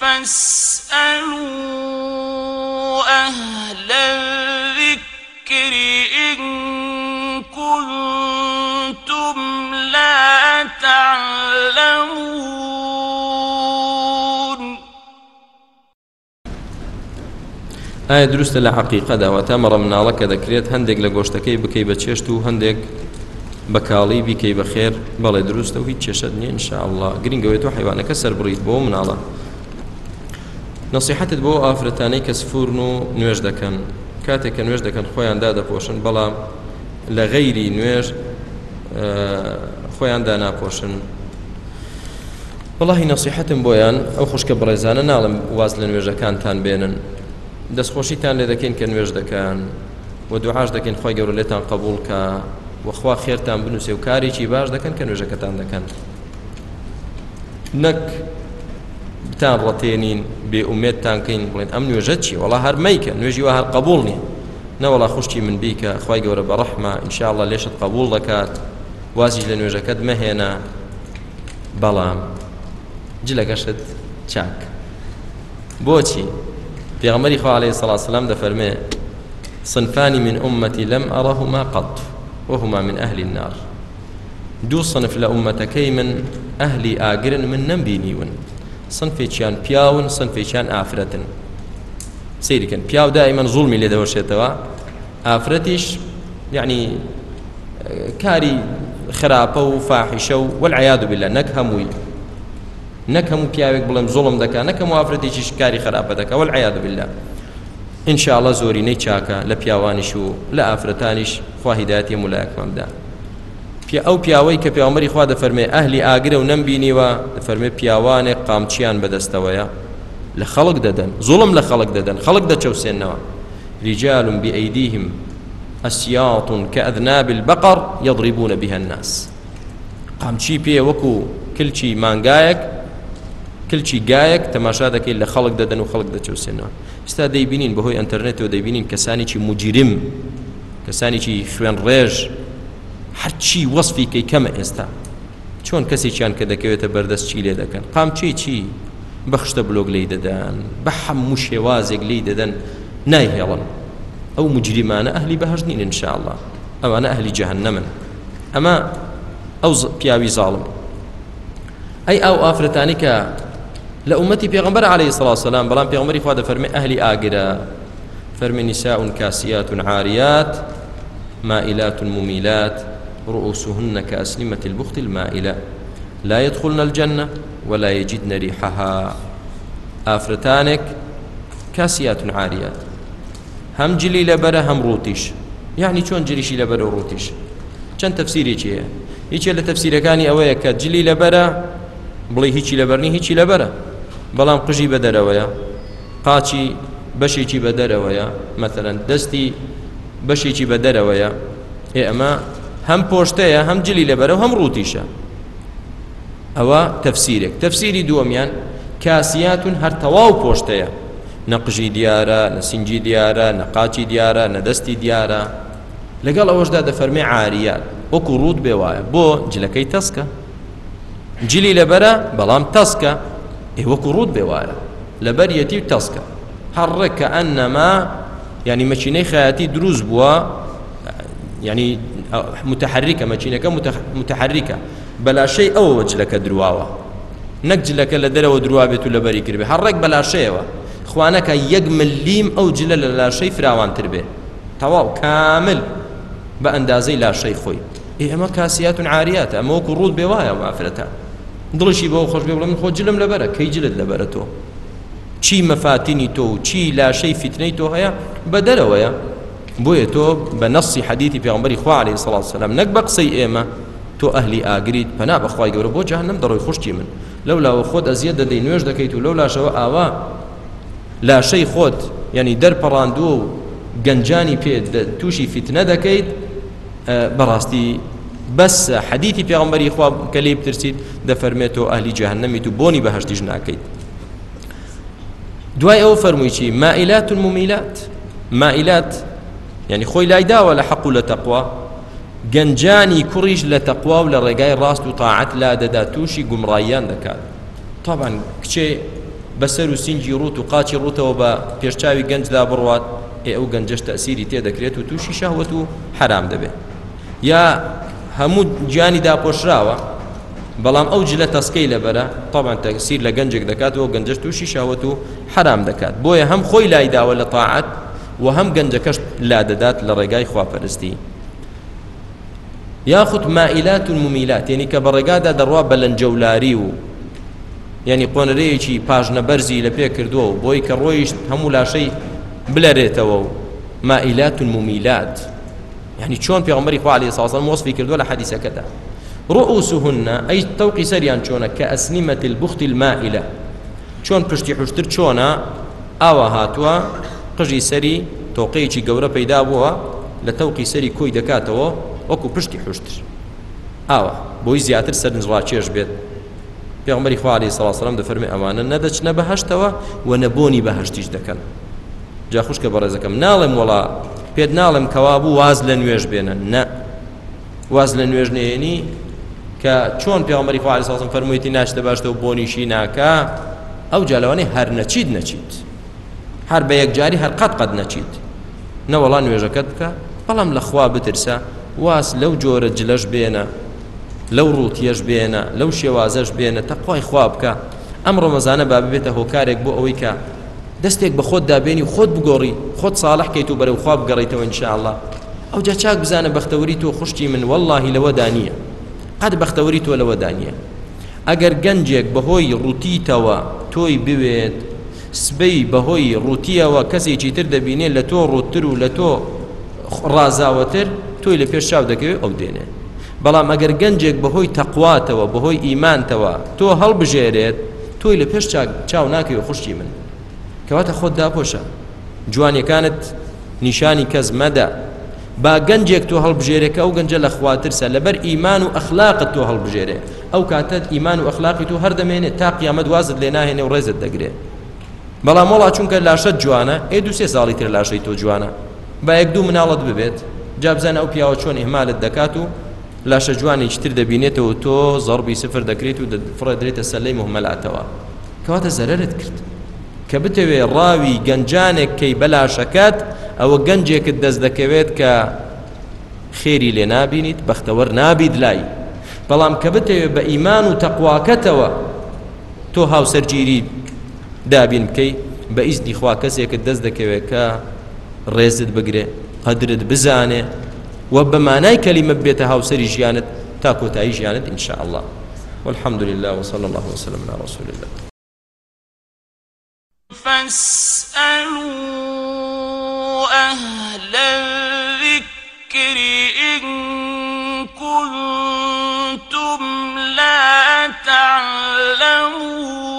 فاسألوا أهل الذكر إن كنتم لا تعلمون. ئایا دروستە لە حقیقەدا واتە مەڕە مناڵەکە دەکرێت هەندێک لە گۆشتەکەی بکەی بە چێشت و هەندێک بە کاڵی بیکەی بە خێر بەڵێ دروستە و هیچ چێشت نییە إن شاء الله گرنگەوەی تۆ حیوانەکە سەر بڕیت بۆ نصیحتت بۆ ئافرەتانەی کە سفورن و نوێژ دەکەن. کاتێک کە نوێژ دەکەن خۆیان دادەپۆشن بەڵام لە غەیری نوێژ خۆیان داناپۆشن. وڵی نصیحتم بۆیان ئەو خوشکە بڕێزانە ناڵم واز لە نوێژەکانتان بێنن. دەستخۆشیتان لێ دەکەین کە نوێژ دەکەن. و دوعاش دەکەین خۆی گەورە لێتان قبول کە وەخوا خێرتان بنووسێ و کارێکی باش دەکەن کە نوێژەکەتان دەکەن. نەک بتان ڕەتێنین. بێ ئومێتتان کەین بڵێن ئەم نوێژە چی وڵا هەرمەیکە نوێژی وە هەر قبول نیە نەوەڵا خوشتی من بیکە خی گەورە بە ڕەحمە ئینشاءله لێشت قبول دەکات وازیش لە نوێژەکەت مەهێنا بەڵام جلەکەشت چاک بۆچی پێغمەری خوا عليه الصلاة والسلام دەفەرمێ صنفان من أمتي لم أرهما قط وهما من أهل النار. دو صنف لأمتكي من أهل آقر من نمبينيون. صنفێکیان پیاون صنفێکیان ئافرەتن سیریکەن پیاو دائما زوڵمی لێ دەوەشێتەوە. ئافرەتیش یعنی کاری خراپە و فاحیشە و والعیاد بالله نەک هەمووی. نەک هەموو پیاوێک بڵێم زوڵم دەکا نەکەم و ئافرەتێکیش کاری خراپە دەکە والعیاد بالله. ئینشاءڵە زۆرینەی چاکە لە پیاوانیش و لە ئافرەتانیش خواهیداتی مولایەکمان بدە ئەو پیاوەی کە پیامەری خوا دەفەرمێ ئەهلی ئاگرە و نەمبینیوە دەفەرمێ پیاوانێک قامچیان بەدەستەوەیە. لە خەڵک دەدەن زوڵم لە خەڵک دەدەن خەڵک دەچەوسێنەوە رجال بأيديهم أسياط كأذناب البقر يضربون بها الناس. قامچی پێ وەکو کلچی مانگایەک کلچی گایەک تەماشا دەکەیت لە خەڵک دەدەن و خەڵک دەچەوسێنەوە ستا دەیبینین بەهۆی ئەتەرنێتەوە دەیبینین کەسانێکی مجرم کەسانێکی خوێن ڕێژ هەرچی وەصفی کەی کەمە ئێستا چۆن کەسێکیان کە دەکەوێتە بەردەست چی لێ دەکەن قامچی چی بەخشتە بلۆگ لی دەدەن بە هەموو شێوازێک لی دەدەن نایهێڵن ئەو مجریمانە ئەهلی بەهژ نین انشاءله ئەوانە ئەهلی جەهنەمن ئەمە ئەو پیاوی زاڵم ئەی ئەو ئافرەتانی کە لە ئومەتی پێغمبەر عليه الصلاة والسلام بەڵام پێغمبەری خوا دەفەرمێ ئەهلی ئاگرە فەرمی نساء كاسيات عاريات مائلات مميلات رؤوسهن كأسلمة البخت المائلة. لا يدخلن الجنة ولا يجدن ريحها. آفرتانك كاسيات عاريات. هم جلي لبرة هم روتيش. يعني شون جليشي لبرة وروتيش چەند تەفسیرێکی هەیە هیچە لە تەفسیرەکانی ئەوەیە کە جلی لەبەرە بڵێ هیچی لەبەرنی هیچی لەبەرە بەڵام قژی بە دەرەوەیە قاچی بەشێکی بە دەرەوەیە مەثلەن دەستی بەشێکی بە دەرەوەیە ئێ ئەمە هەم پۆشتەیە هەم جلی لەبەرە و هەم ڕوتیشە. ئەوە تەفسیرێک. تەفسیری دووەمیان کاسیاتون هەر تەواو پۆشتەیە. نەقژی دیارە نە سنجی دیارە نەقاچی دیارە نەدەستی دیارە. لەگەڵ ئەوەشدا دەفەرمێ عاریات. وەکو ڕوود بێ وایە بۆ جلەکەی تەسکە. جلی لەبەرە بەڵام تەسکە ئێ وەکو ڕوود بێ وایە. لەبەر یەتی تەسکە. هەڕێک کە ئەنەما ینی مەچینەی خەیاتی دروست بووە ینی متحركة ماچینەکە متحركة بەلاشەی ئەوە جلەکە درواوە. نەک جلەکە لە دەرەوە دروا بێت و لەبەری کردبێ هەڕێک بەلاشەیەوە. خوانەکە یەک ملیم ئەو جلە لە لاشەی فراوانتر بێ. تەواو کامل. بە ئەندازەی لاشەی خۆی. ئێمە کاسیاتون عاریاتە. ئەمە وەکو ڕوود بێ وایە مافرەتە دڵشی بەەوە خۆش بێ بڵم خۆ جلم لەبەرە کەی جلت لەبەرە تۆ؟ چی مەفاتینی تۆ و چی لاشەی فیتنەی تۆ هەیە؟ بە دەرەوەیە. تۆ بە نەسی حەدیتی پێغمبەری خوا عليه سڵات سلام نەک بە قسەی ئێمە تۆ ئەهلی ئاگریت پەنا بەخوای گەورە بۆ جەهنم دەڕۆی خوشتی من لەولاوە خۆت ئەزیەت دەدەی نوێژ دەکەیت و لەو لاشەوە ئاوا لاشەی خۆت ینی دەرپەڕاندووە و گەنجانی پێ تووشی فیتنە دەکەیت بەڕاستی بەس حەدیثی پێغمبەری خوا کە لێ بترسیت دەفەرمێتەوە ئەهلی جەهنەمیت و بۆنی بەهشتیش ناکەیت. دوای ئەوە فەرمووی چی؟ مائلات ممیلات. مائلات يعني خۆی لای داوە لە حەق و لە تەقوا گەنجانی کوڕیش لە تەقوا و لە ڕێگای ڕاست و تاعەت لا دەدا تووشی گومڕاییان دەکات. طبعا کچێ بەسەر و سینجی ڕوت و قاچی ڕوتەوە بە پێشچاوی گەنجدا بڕوات ئێ ئەو گەنجش تەسیری تێدەکرێت و تووشی شەهوت و حرام دەبێت یا هەموو گیانی داپۆشراوە بەڵام ئەو جلە تەسکەی لەبەرە طبعا تەسیر لە گەنجێک دەکاتەوە گەنجش تووشی شاوەت و حرام دەکات. بۆیە هەم خۆی لای داوە لە تاعات و هەم گەنجەکەش لا دەدات لە ڕێگای مائلات و ممیلات یعنی کە بە ڕێگادا دەڕوا بەلەنجەولاری و یعنی قۆنرەیەکی پاژنە بەرزی لە پێ کردووە و بۆی کە ڕۆیشت هەموو لاشەی بلەرێتەوە و مائلات و ممیلات. يعني چۆن پێغمبەری خوا عليه الصلاة والسلام وصفی کردووە لە رؤوسهن أي توقي سريان چۆنە كأسنمة البخت المائلة. چۆن پشتی حشتر چۆنە؟ ئاوا هاتووە. قژی سەری تۆقەیەکی گەورە پەیدا بووە لە تەوقی سەری کۆی دەکاتەوە وەکو پشتی حشتر ئاوە بۆی زیاتر سەرنجڕاکێش بێت. پێغمبەری خوا عليه الصلاة والسلام دەفەرمێ ئەوانە نەدەچنە بەهشتەوە و نەبوونی بەهشتیش دەکەن. جا خوشکە بەڕێزەکەم ناڵێم وڵا پێت ناڵم کەوا بوو واز لە نوێژ بێنن. نە. واز لە نوێژ نێنی کە چۆن پێغمبەری خوا علیه السلام فەرموویەتی ناشتە باشتەوە بۆنیشی ناکە ئەو جالەوانی هەر نەچیت نەچیت. هەر بە یەکجاری هەر قەت قەت نەچیت. نەوەڵا نوێژەکەت بکە بەڵام لە خوا بترسە واس لەو جۆرە جلەش بێنە لەو ڕوتیەش بێنە لەو شێوازەش بێنە تەقوای خوا بکە. ئەم ڕۆمەزانە با ببێتە هۆکارێک بۆ ئەوەی کە دەستێک بە خۆت دابێنی خۆت بگۆڕی خۆت ساڵح کەیت و بەرەو خواب گەڕیتەوە إن شاء الله ئەو جا چاک بزانە بەختەوەری تۆ خوشتی من واللهی لەوە دانیە. قەت بەختەوەری تۆ لەوە دانیە. ئەگەر گەنجێک بەهۆی ڕوتیتەوە تۆی بوێت سبەی بەهۆی ڕوتیەوە کەسێکی تر دەبینێت لە تۆ ڕوتتر و لە تۆ ڕازاوەتر تۆی لە پێش چاو دەکەوێت ئەو دێنێ. بەڵام ئەگەر گەنجێک بەهۆی تەقواتەوە بەهۆی ئیمانتەوە تۆ هەڵبژێرێت تۆی لە پێش چاو ناکەوێت خوشتی من. کەواتە خۆت داپۆشە. جوانیەکانت نیشانی کەس مەدە. با گەنجێک تۆ هەڵبژێرێکە ئەو گەنجە لە خواترسە. لەبەر ئیمان و ئەخلاقت تۆ هەڵبژێرێ. ئەو کاتت ئیمان و ئەخلاقی تو هەردەمێنێت تا قیامەت وازت لێ ناهێنێ و ڕێزت دەگرێت بەڵام وڵا چونکە لاشەت جوانە ئێ دو سێ ساڵی تر لاشەی تۆ جوانە. با یەک دوو مناڵت ببێت جابزانە ئەو پیاوە چۆن ئیهمالت دەکات و لاشە جوانێکی تر دەبینێتەوە تۆ زەڕبی سفر دەکرێت و فڕە درێتە سەلەی مهمەلاتەوە کەواتە زەرت کرد. کە بتەوێ ڕاوی گەنجانێک کەی بەلاشەکەت ئەوە گەنجێکت دەست دەکەوێت کە خێری لێ نابینیت بەختەوەەر نابیت لای. بەڵام کە بتەوێ بە ئیمان و تەقواکەتەوە تۆ هاوسەرگیری دابین بکەی بە دي خوا کەسێکت دەست دەکەوێت کە ڕێزت بگرێ قدرت بزانێ و كلمه بيتها بێتە هاوسری تاكو تا کۆتایی ان شاء الله والحمد لله وصلى الله وسلم على رسول الله. فاسألوا أهل الذكر إن كنتم لا تعلمون.